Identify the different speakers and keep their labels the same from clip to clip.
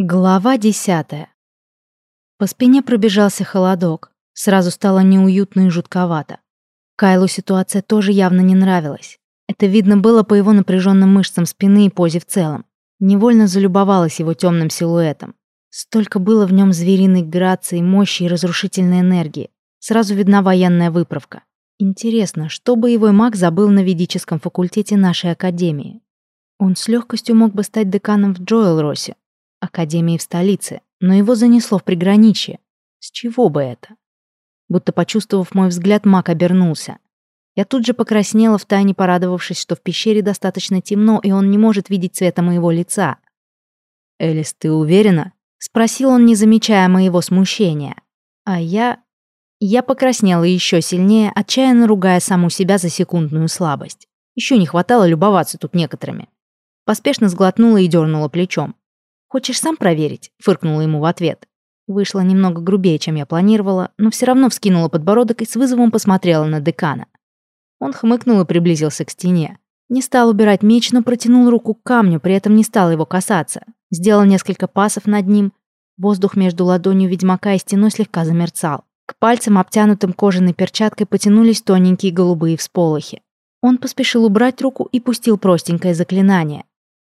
Speaker 1: Глава десятая. По спине пробежался холодок. Сразу стало неуютно и жутковато. Кайлу ситуация тоже явно не нравилась. Это видно было по его напряженным мышцам спины и позе в целом. Невольно залюбовалась его темным силуэтом. Столько было в нем звериной грации, мощи и разрушительной энергии. Сразу видна военная выправка. Интересно, что боевой маг забыл на ведическом факультете нашей академии? Он с легкостью мог бы стать деканом в Джоэл-Росе, академии в столице, но его занесло в приграничье. С чего бы это? Будто почувствовав мой взгляд, маг обернулся. Я тут же покраснела, втайне порадовавшись, что в пещере достаточно темно, и он не может видеть цвета моего лица. «Элис, ты уверена?» — спросил он, не замечая моего смущения. А я... Я покраснела еще сильнее, отчаянно ругая саму себя за секундную слабость. Еще не хватало любоваться тут некоторыми. Поспешно сглотнула и дернула плечом. «Хочешь сам проверить?» — фыркнула ему в ответ. Вышло немного грубее, чем я планировала, но все равно вскинула подбородок и с вызовом посмотрела на декана. Он хмыкнул и приблизился к стене. Не стал убирать меч, но протянул руку к камню, при этом не стал его касаться. Сделал несколько пасов над ним. Воздух между ладонью ведьмака и стеной слегка замерцал. К пальцам, обтянутым кожаной перчаткой, потянулись тоненькие голубые всполохи. Он поспешил убрать руку и пустил простенькое заклинание.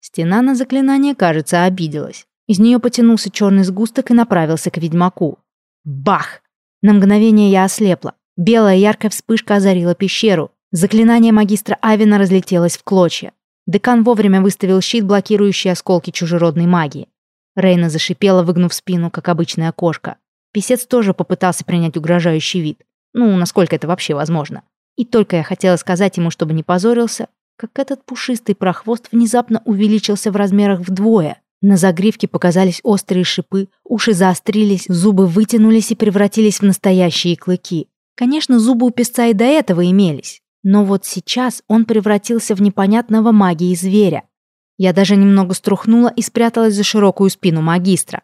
Speaker 1: Стена на заклинание, кажется, обиделась. Из нее потянулся черный сгусток и направился к ведьмаку. Бах! На мгновение я ослепла. Белая яркая вспышка озарила пещеру. Заклинание магистра Авина разлетелось в клочья. Декан вовремя выставил щит, блокирующий осколки чужеродной магии. Рейна зашипела, выгнув спину, как обычная кошка. Песец тоже попытался принять угрожающий вид. Ну, насколько это вообще возможно. И только я хотела сказать ему, чтобы не позорился, как этот пушистый прохвост внезапно увеличился в размерах вдвое. На загривке показались острые шипы, уши заострились, зубы вытянулись и превратились в настоящие клыки. Конечно, зубы у песца и до этого имелись. Но вот сейчас он превратился в непонятного магии зверя. Я даже немного струхнула и спряталась за широкую спину магистра.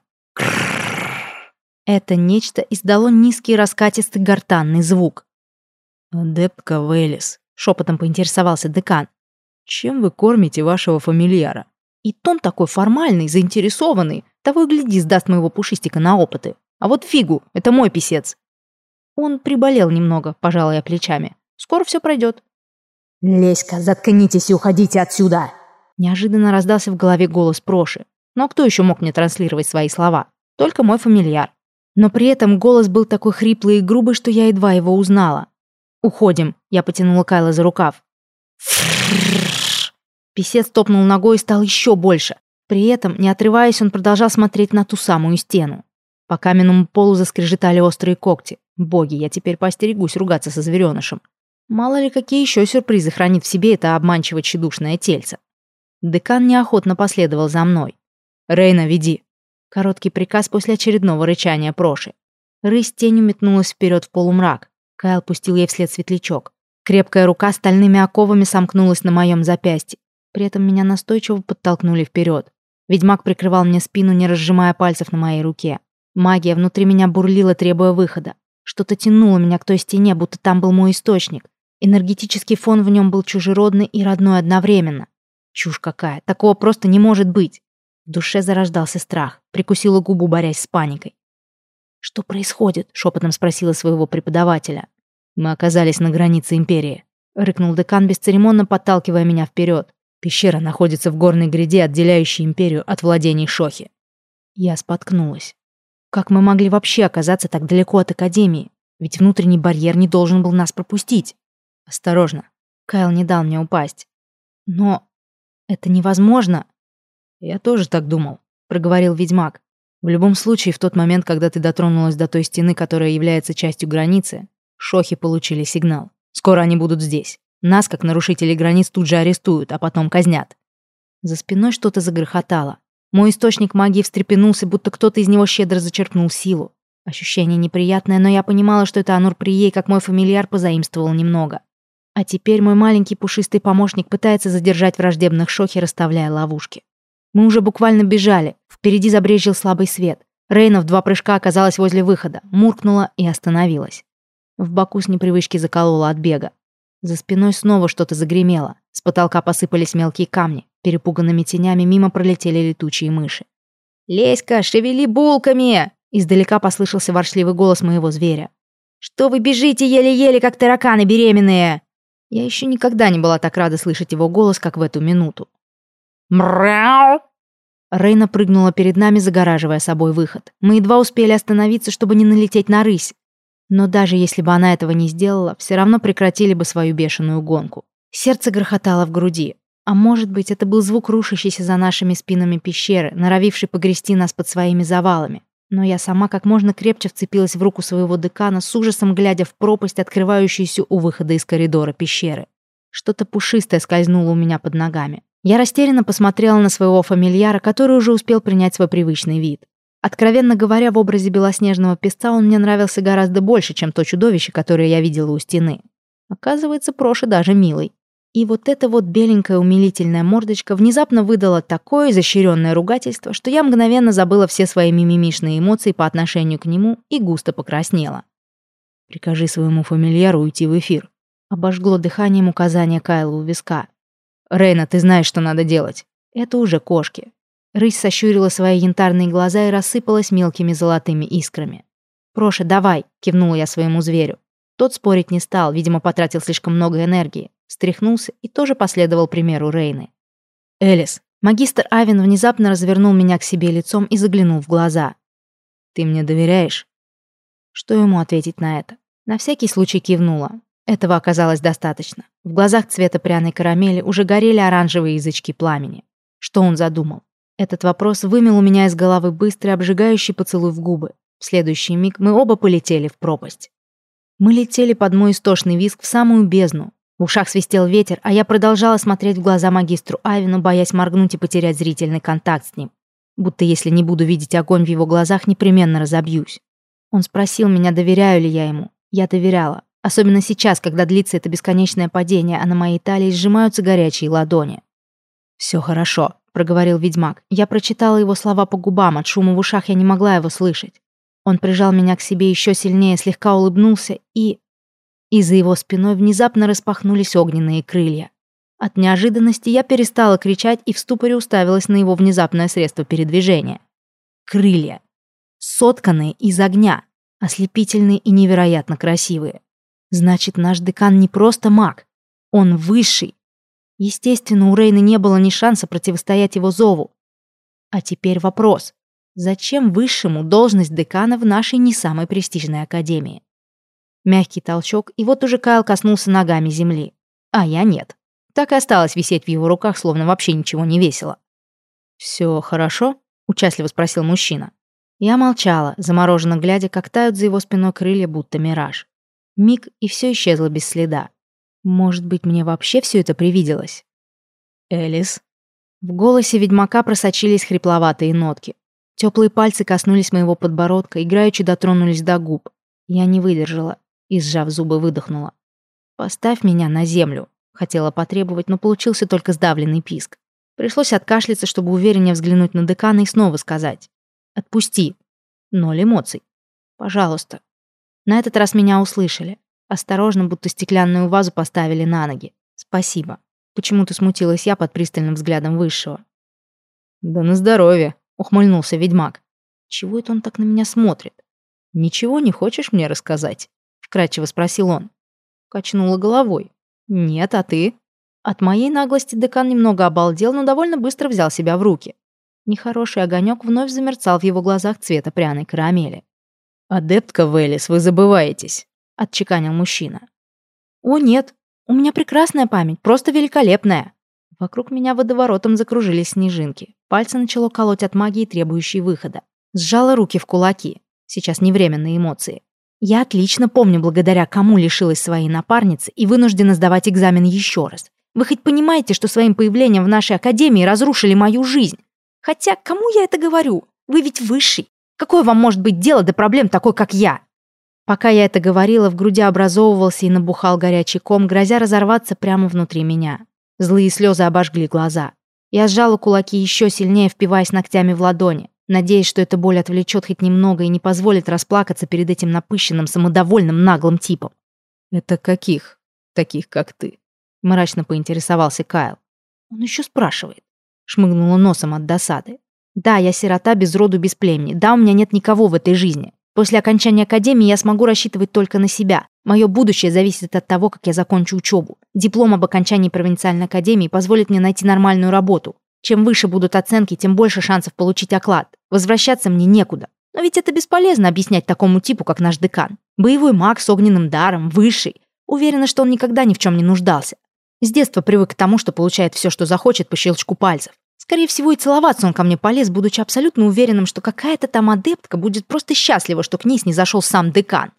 Speaker 1: Это нечто издало низкий раскатистый гортанный звук.
Speaker 2: «Адептка Велес», — шепотом поинтересовался декан.
Speaker 3: Чем вы кормите вашего фамильяра?
Speaker 1: И тон такой формальный, заинтересованный. Того и гляди, сдаст моего пушистика на опыты. А вот фигу, это мой писец. Он приболел немного, пожалуй, я плечами. Скоро все пройдет.
Speaker 2: «Леська, заткнитесь и уходите отсюда!»
Speaker 1: Неожиданно раздался в голове голос Проши. Но кто еще мог мне транслировать свои слова? Только мой фамильяр. Но при этом голос был такой хриплый и грубый, что я едва его узнала. «Уходим», — я потянула Кайла за рукав. Песец топнул ногой и стал еще больше. При этом, не отрываясь, он продолжал смотреть на ту самую стену. По каменному полу заскрежетали острые когти. Боги, я теперь постерегусь ругаться со зверенышем. Мало ли, какие еще сюрпризы хранит в себе это обманчиво тщедушное тельце. Декан неохотно последовал за мной.
Speaker 3: «Рейна, веди!»
Speaker 1: Короткий приказ после очередного рычания Проши. Рысь тенью метнулась вперед в полумрак. Кайл пустил ей вслед светлячок. Крепкая рука стальными оковами сомкнулась на моем запястье. При этом меня настойчиво подтолкнули вперед. Ведьмак прикрывал мне спину, не разжимая пальцев на моей руке. Магия внутри меня бурлила, требуя выхода. Что-то тянуло меня к той стене, будто там был мой источник. Энергетический фон в нем был чужеродный и родной одновременно. Чушь какая, такого просто не может быть. В душе зарождался страх, прикусила губу, борясь с паникой. «Что происходит?» — шепотом спросила своего преподавателя.
Speaker 3: Мы оказались на границе империи. Рыкнул декан, бесцеремонно подталкивая меня вперед. Пещера находится в горной гряде, отделяющей империю от владений Шохи.
Speaker 1: Я споткнулась. Как мы могли вообще оказаться так далеко от Академии? Ведь внутренний барьер не должен был нас пропустить.
Speaker 3: Осторожно.
Speaker 1: Кайл не дал мне упасть. Но это невозможно.
Speaker 3: Я тоже так думал, проговорил ведьмак. В любом случае, в тот момент, когда ты дотронулась до той стены, которая является частью границы, Шохи получили сигнал. Скоро они будут здесь. Нас, как нарушителей границ, тут же арестуют, а потом казнят.
Speaker 1: За спиной что-то загрохотало. Мой источник магии встрепенулся, будто кто-то из него щедро зачерпнул силу. Ощущение неприятное, но я понимала, что это Анур Прией, как мой фамильяр, позаимствовал немного. А теперь мой маленький пушистый помощник пытается задержать враждебных шохи, расставляя ловушки. Мы уже буквально бежали. Впереди забрежил слабый свет. Рейна в два прыжка оказалась возле выхода, муркнула и остановилась. В боку с непривычки заколола от бега. За спиной снова что-то загремело. С потолка посыпались мелкие камни. Перепуганными тенями мимо пролетели летучие мыши.
Speaker 3: «Леська, шевели булками!» Издалека послышался воршливый голос моего зверя. «Что вы бежите еле-еле, как тараканы беременные?» Я еще никогда не была так рада слышать его голос, как в эту минуту. «Мряу!» Рейна прыгнула перед нами, загораживая собой выход. Мы едва успели остановиться, чтобы не налететь на рысь. Но даже если бы она этого не сделала, все равно прекратили бы свою бешеную гонку. Сердце грохотало в груди. А может быть, это был звук рушащейся за нашими спинами пещеры, норовивший погрести нас под своими завалами. Но я сама как можно крепче вцепилась в руку своего декана, с ужасом глядя в пропасть, открывающуюся у выхода из коридора пещеры. Что-то пушистое скользнуло у меня под ногами. Я растерянно посмотрела на своего фамильяра, который уже успел принять свой привычный вид. Откровенно говоря, в образе белоснежного песца он мне нравился гораздо больше, чем то чудовище, которое я видела у стены. Оказывается, Проша даже милый. И вот эта вот беленькая умилительная мордочка внезапно выдала такое изощренное ругательство, что я мгновенно забыла все свои мимимишные эмоции по отношению к нему и густо покраснела. «Прикажи своему фамильяру уйти в эфир», — обожгло дыханием указание Кайла у виска. «Рейна, ты знаешь, что надо делать. Это уже кошки». Рысь сощурила свои янтарные глаза и рассыпалась мелкими золотыми искрами. «Проша, давай», — кивнула я своему зверю. Тот спорить не стал, видимо, потратил слишком много энергии встряхнулся и тоже последовал примеру Рейны. «Элис, магистр Авен внезапно развернул меня к себе лицом и заглянул в глаза. Ты мне доверяешь?» Что ему ответить на это? На всякий случай кивнула. Этого оказалось достаточно. В глазах цвета пряной карамели уже горели оранжевые язычки пламени. Что он задумал? Этот вопрос вымел у меня из головы быстрый, обжигающий поцелуй в губы. В следующий миг мы оба полетели в пропасть. Мы летели под мой истошный визг в самую бездну, в ушах свистел ветер, а я продолжала смотреть в глаза магистру Авину, боясь моргнуть и потерять зрительный контакт с ним. Будто если не буду видеть огонь в его глазах, непременно разобьюсь. Он спросил меня, доверяю ли я ему. Я доверяла. Особенно сейчас, когда длится это бесконечное падение, а на моей талии сжимаются горячие ладони. «Все хорошо», — проговорил ведьмак. Я прочитала его слова по губам, от шума в ушах я не могла его слышать. Он прижал меня к себе еще сильнее, слегка улыбнулся и и за его спиной внезапно распахнулись огненные крылья. От неожиданности я перестала кричать и в ступоре уставилась на его внезапное средство передвижения. Крылья. Сотканные из огня. Ослепительные и невероятно красивые. Значит, наш декан не просто маг. Он высший. Естественно, у Рейны не было ни шанса противостоять его зову. А теперь вопрос. Зачем высшему должность декана в нашей не самой престижной академии? Мягкий толчок, и вот уже Кайл коснулся ногами земли. А я нет. Так и осталось висеть в его руках, словно вообще ничего не весело. «Все хорошо?» — участливо спросил мужчина. Я молчала, замороженно глядя, как тают за его спиной крылья, будто мираж. Миг, и все исчезло без следа. Может быть, мне вообще все это привиделось? «Элис?» В голосе ведьмака просочились хрипловатые нотки. Теплые пальцы коснулись моего подбородка, играючи дотронулись до губ. Я не выдержала и, сжав зубы, выдохнула. «Поставь меня на землю», — хотела потребовать, но получился только сдавленный писк. Пришлось откашляться, чтобы увереннее взглянуть на декана и снова сказать. «Отпусти». Ноль эмоций. «Пожалуйста». На этот раз меня услышали. Осторожно, будто стеклянную вазу поставили на ноги. «Спасибо». Почему-то смутилась я под пристальным взглядом высшего. «Да на здоровье», — ухмыльнулся ведьмак. «Чего это он так на меня смотрит? Ничего не хочешь мне рассказать?» вкрадчиво спросил он. Качнула головой. «Нет, а ты?» От моей наглости декан немного обалдел, но довольно быстро взял себя в руки. Нехороший огонек вновь замерцал в его глазах цвета пряной карамели. «Адептка Велес, вы забываетесь», — отчеканил мужчина. «О, нет, у меня прекрасная память, просто великолепная». Вокруг меня водоворотом закружились снежинки. Пальцы начало колоть от магии, требующей выхода. Сжала руки в кулаки. Сейчас не время на эмоции. Я отлично помню, благодаря кому лишилась своей напарницы и вынуждена сдавать экзамен еще раз. Вы хоть понимаете, что своим появлением в нашей академии разрушили мою жизнь? Хотя, кому я это говорю? Вы ведь высший. Какое вам может быть дело до проблем такой, как я? Пока я это говорила, в груди образовывался и набухал горячий ком, грозя разорваться прямо внутри меня. Злые слезы обожгли глаза. Я сжала кулаки еще сильнее, впиваясь ногтями в ладони надеясь, что эта боль отвлечет хоть немного и не позволит расплакаться перед этим напыщенным, самодовольным, наглым типом. «Это каких? Таких, как ты?» — мрачно поинтересовался Кайл. «Он еще спрашивает». Шмыгнула носом от досады.
Speaker 1: Да, я сирота без роду, без племени. Да, у меня нет никого в этой жизни. После окончания академии я смогу рассчитывать только на себя. Мое будущее зависит от того, как я закончу учебу. Диплом об окончании провинциальной академии позволит мне найти нормальную работу. Чем выше будут оценки, тем больше шансов получить оклад. Возвращаться мне некуда. Но ведь это бесполезно объяснять такому типу, как наш декан. Боевой маг с огненным даром, высший. Уверена, что он никогда ни в чем не нуждался. С детства привык к тому, что получает все, что захочет по щелчку пальцев. Скорее всего, и целоваться он ко мне полез, будучи абсолютно уверенным, что какая-то там адептка будет просто счастлива, что к ней снизошел сам декан.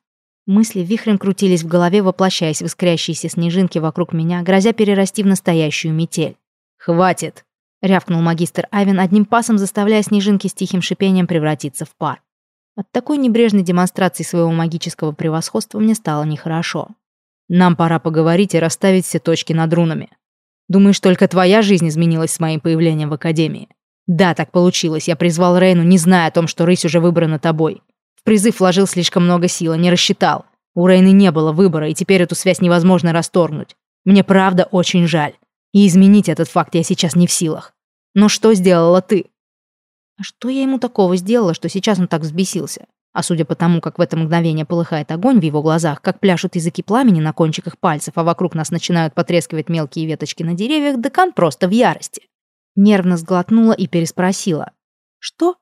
Speaker 1: Мысли вихрем крутились в голове, воплощаясь в искрящиеся снежинки вокруг меня, грозя перерасти в настоящую метель. «Хватит!» — рявкнул магистр Айвен, одним пасом заставляя снежинки с тихим шипением превратиться в пар. От такой небрежной демонстрации своего магического превосходства мне стало нехорошо. «Нам пора поговорить и расставить все точки над рунами. Думаешь, только твоя жизнь изменилась с моим появлением в Академии? Да, так получилось. Я призвал Рейну, не зная о том, что рысь уже выбрана тобой. В призыв вложил слишком много сил, не рассчитал. У Рейны не было выбора, и теперь эту связь невозможно расторгнуть. Мне правда очень жаль. И изменить этот факт я сейчас не в силах. Но что сделала ты? А что я ему такого сделала, что сейчас он так взбесился? А судя по тому, как в это мгновение полыхает огонь в его глазах, как пляшут языки пламени на кончиках пальцев, а вокруг нас начинают потрескивать мелкие веточки на деревьях, декан просто в ярости. Нервно сглотнула и переспросила. «Что?»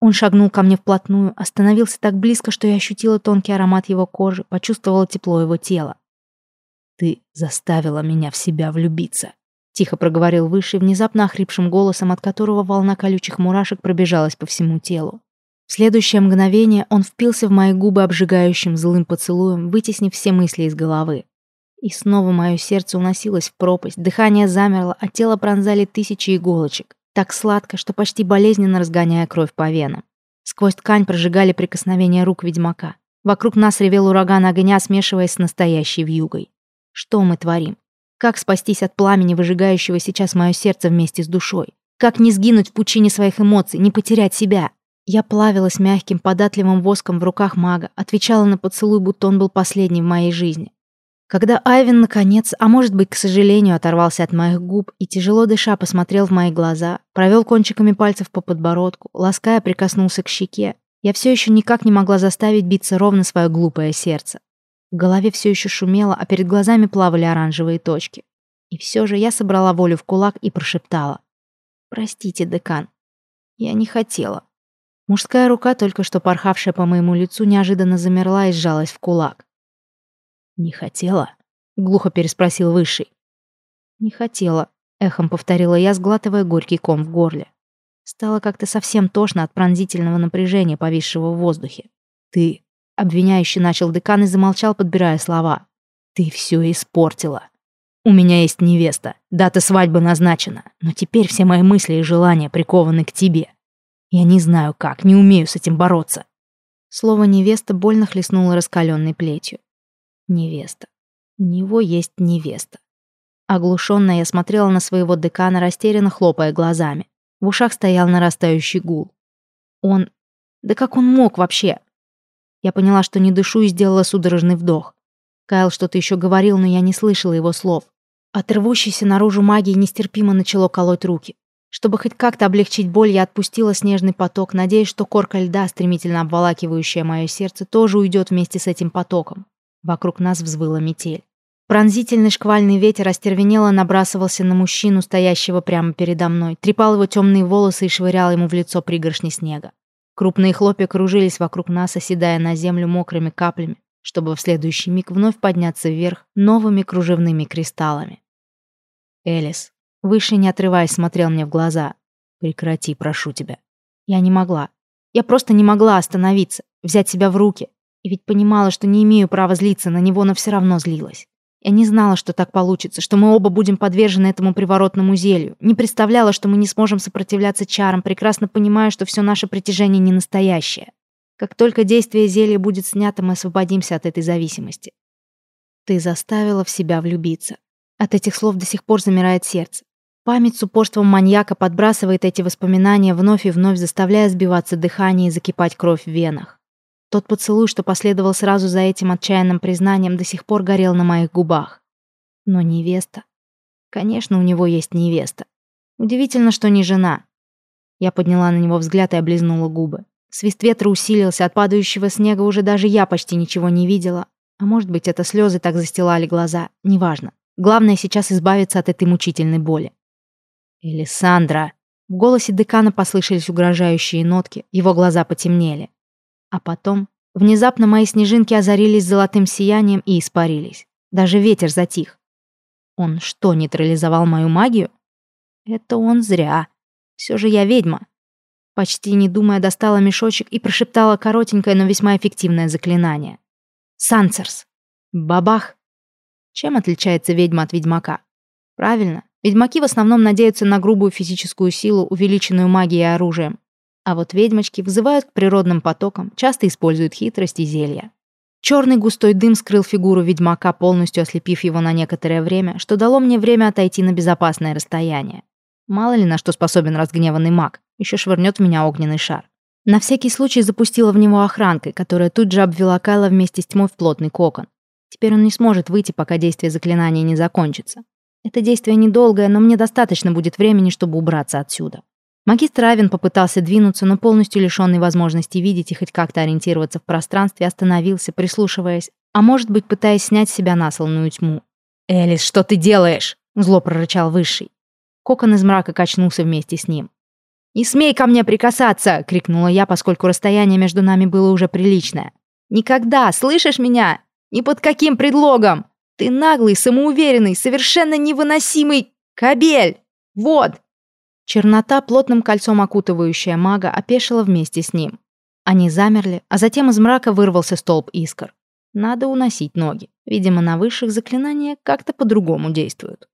Speaker 1: Он шагнул ко мне вплотную, остановился так близко, что я ощутила тонкий аромат его кожи, почувствовала тепло его тела. «Ты заставила меня в себя влюбиться», — тихо проговорил Высший, внезапно охрипшим голосом, от которого волна колючих мурашек пробежалась по всему телу. Следующее мгновение он впился в мои губы обжигающим злым поцелуем, вытеснив все мысли из головы. И снова мое сердце уносилось в пропасть, дыхание замерло, а тело пронзали тысячи иголочек так сладко, что почти болезненно разгоняя кровь по венам. Сквозь ткань прожигали прикосновения рук ведьмака. Вокруг нас ревел ураган огня, смешиваясь с настоящей вьюгой. Что мы творим? Как спастись от пламени, выжигающего сейчас мое сердце вместе с душой? Как не сгинуть в пучине своих эмоций, не потерять себя? Я плавилась мягким, податливым воском в руках мага, отвечала на поцелуй, будто он был последним в моей жизни. Когда Айвен, наконец, а может быть, к сожалению, оторвался от моих губ и, тяжело дыша, посмотрел в мои глаза, провел кончиками пальцев по подбородку, лаская прикоснулся к щеке, я все еще никак не могла заставить биться ровно свое глупое сердце. В голове все еще шумело, а перед глазами плавали оранжевые точки. И все же я собрала волю в кулак и прошептала. «Простите, декан. Я не хотела». Мужская рука, только что порхавшая по моему лицу, неожиданно замерла и сжалась в кулак. «Не хотела?» — глухо переспросил Высший. «Не хотела», — эхом повторила я, сглатывая горький ком в горле. Стало как-то совсем тошно от пронзительного напряжения, повисшего в воздухе. «Ты...» — обвиняющий начал декан и замолчал, подбирая слова. «Ты все испортила. У меня есть невеста, дата свадьбы назначена, но теперь все мои мысли и желания прикованы к тебе. Я не знаю как, не умею с этим бороться». Слово «невеста» больно хлестнуло раскаленной плетью. Невеста. У него есть невеста. Оглушенная я смотрела на своего декана, растерянно хлопая глазами. В ушах стоял нарастающий гул. Он... Да как он мог вообще? Я поняла, что не дышу и сделала судорожный вдох. Кайл что-то еще говорил, но я не слышала его слов. От рвущейся наружу магии нестерпимо начало колоть руки. Чтобы хоть как-то облегчить боль, я отпустила снежный поток, надеясь, что корка льда, стремительно обволакивающая мое сердце, тоже уйдет вместе с этим потоком. Вокруг нас взвыла метель. Пронзительный шквальный ветер остервенело набрасывался на мужчину, стоящего прямо передо мной, трепал его темные волосы и швырял ему в лицо пригоршни снега. Крупные хлопья кружились вокруг нас, оседая на землю мокрыми каплями, чтобы в следующий миг вновь подняться вверх новыми кружевными кристаллами. Элис, выше не отрываясь, смотрел мне в глаза. «Прекрати, прошу тебя». Я не могла. Я просто не могла остановиться, взять себя в руки, и ведь понимала, что не имею права злиться на него, но все равно злилась. Я не знала, что так получится, что мы оба будем подвержены этому приворотному зелью. Не представляла, что мы не сможем сопротивляться чарам, прекрасно понимая, что все наше притяжение не настоящее. Как только действие зелья будет снято, мы освободимся от этой зависимости. Ты заставила в себя влюбиться. От этих слов до сих пор замирает сердце. Память с упорством маньяка подбрасывает эти воспоминания вновь и вновь, заставляя сбиваться дыхание и закипать кровь в венах. Тот поцелуй, что последовал сразу за этим отчаянным признанием, до сих пор горел на моих губах. Но невеста... Конечно, у него есть невеста. Удивительно, что не жена. Я подняла на него взгляд и облизнула губы. Свист ветра усилился, от падающего снега уже даже я почти ничего не видела. А может быть, это слезы так застилали глаза, неважно. Главное сейчас избавиться от этой мучительной боли. «Элисандра!» В голосе декана послышались угрожающие нотки, его глаза потемнели. А потом, внезапно мои снежинки озарились золотым сиянием и испарились. Даже ветер затих. Он что, нейтрализовал мою магию? Это он зря. Все же я ведьма. Почти не думая, достала мешочек и прошептала коротенькое, но весьма эффективное заклинание. «Сансерс!» Бабах! Чем отличается ведьма от ведьмака? Правильно, ведьмаки в основном надеются на грубую физическую силу, увеличенную магией и оружием. А вот ведьмочки вызывают к природным потокам, часто используют хитрость и зелья. Черный густой дым скрыл фигуру ведьмака, полностью ослепив его на некоторое время, что дало мне время отойти на безопасное расстояние. Мало ли на что способен разгневанный маг, еще швырнет в меня огненный шар. На всякий случай запустила в него охранкой, которая тут же обвела Кайла вместе с тьмой в плотный кокон. Теперь он не сможет выйти, пока действие заклинания не закончится. Это действие недолгое, но мне достаточно будет времени, чтобы убраться отсюда. Магистр Авен попытался двинуться, но полностью лишенный возможности видеть и хоть как-то ориентироваться в пространстве, остановился, прислушиваясь, а может быть, пытаясь снять с себя насланную тьму. «Элис, что ты делаешь?» — зло прорычал Высший. Кокон из мрака качнулся вместе с ним. «Не смей ко мне прикасаться!» — крикнула я, поскольку расстояние между нами было уже приличное. «Никогда! Слышишь меня? Ни под каким предлогом! Ты наглый, самоуверенный, совершенно невыносимый кобель! Вот!» Чернота, плотным кольцом окутывающая мага, опешила вместе с ним. Они замерли, а затем из мрака вырвался столб искр. Надо уносить ноги. Видимо, на высших заклинания как-то по-другому действуют.